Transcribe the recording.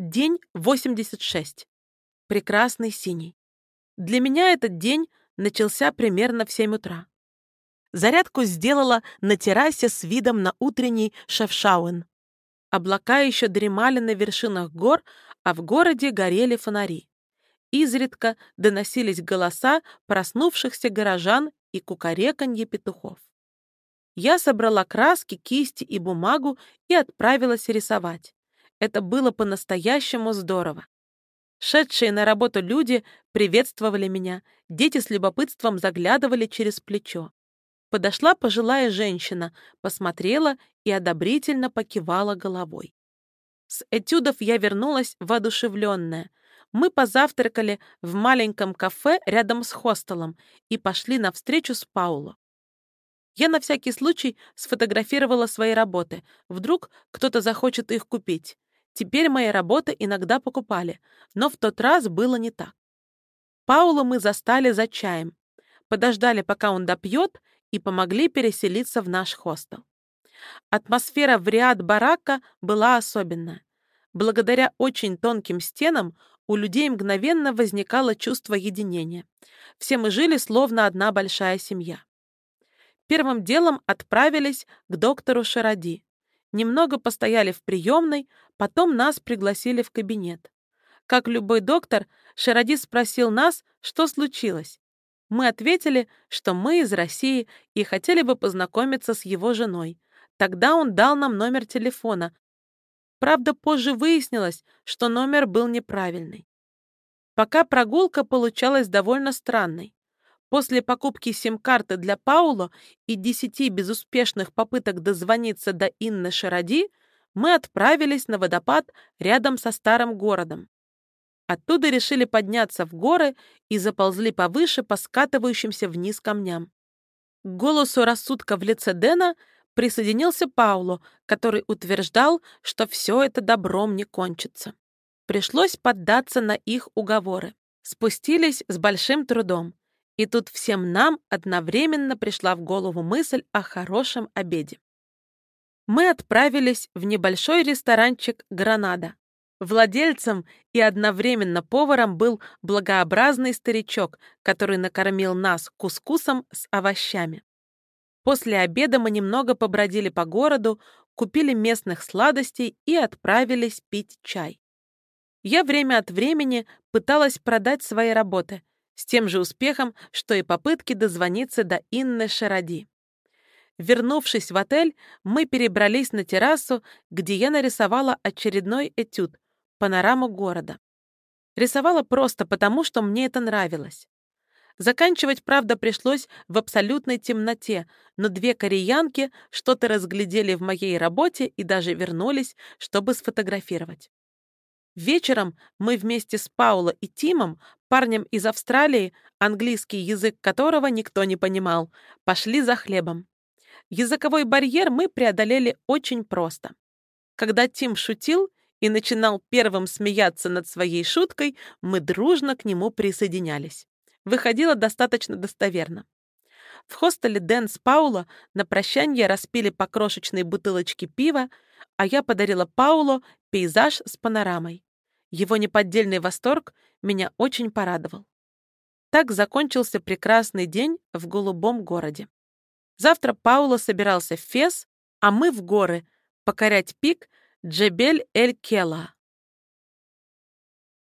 День 86. Прекрасный синий. Для меня этот день начался примерно в 7 утра. Зарядку сделала на террасе с видом на утренний Шефшауэн. Облака еще дремали на вершинах гор, а в городе горели фонари. Изредка доносились голоса проснувшихся горожан и кукареканье петухов. Я собрала краски, кисти и бумагу и отправилась рисовать. Это было по-настоящему здорово. Шедшие на работу люди приветствовали меня, дети с любопытством заглядывали через плечо. Подошла пожилая женщина, посмотрела и одобрительно покивала головой. С этюдов я вернулась воодушевленная. Мы позавтракали в маленьком кафе рядом с хостелом и пошли на встречу с Пауло. Я на всякий случай сфотографировала свои работы. Вдруг кто-то захочет их купить. Теперь мои работы иногда покупали, но в тот раз было не так. Паула мы застали за чаем, подождали, пока он допьет, и помогли переселиться в наш хостел. Атмосфера в Риад-Барака была особенная. Благодаря очень тонким стенам у людей мгновенно возникало чувство единения. Все мы жили словно одна большая семья. Первым делом отправились к доктору Шаради. Немного постояли в приемной, потом нас пригласили в кабинет. Как любой доктор, Шаради спросил нас, что случилось. Мы ответили, что мы из России и хотели бы познакомиться с его женой. Тогда он дал нам номер телефона. Правда, позже выяснилось, что номер был неправильный. Пока прогулка получалась довольно странной. После покупки сим-карты для Паула и десяти безуспешных попыток дозвониться до Инны Шаради, мы отправились на водопад рядом со старым городом. Оттуда решили подняться в горы и заползли повыше по скатывающимся вниз камням. К голосу рассудка в лице Дэна присоединился Пауло, который утверждал, что все это добром не кончится. Пришлось поддаться на их уговоры. Спустились с большим трудом. И тут всем нам одновременно пришла в голову мысль о хорошем обеде. Мы отправились в небольшой ресторанчик «Гранада». Владельцем и одновременно поваром был благообразный старичок, который накормил нас кускусом с овощами. После обеда мы немного побродили по городу, купили местных сладостей и отправились пить чай. Я время от времени пыталась продать свои работы, с тем же успехом, что и попытки дозвониться до Инны Шаради. Вернувшись в отель, мы перебрались на террасу, где я нарисовала очередной этюд — панораму города. Рисовала просто потому, что мне это нравилось. Заканчивать, правда, пришлось в абсолютной темноте, но две кореянки что-то разглядели в моей работе и даже вернулись, чтобы сфотографировать. Вечером мы вместе с Пауло и Тимом, парнем из Австралии, английский язык которого никто не понимал, пошли за хлебом. Языковой барьер мы преодолели очень просто. Когда Тим шутил и начинал первым смеяться над своей шуткой, мы дружно к нему присоединялись. Выходило достаточно достоверно. В хостеле Дэн с Пауло на прощание распили по крошечной бутылочке пива, а я подарила Пауло пейзаж с панорамой. Его неподдельный восторг меня очень порадовал. Так закончился прекрасный день в голубом городе. Завтра Пауло собирался в Фес, а мы в горы покорять пик Джебель-эль-Кела.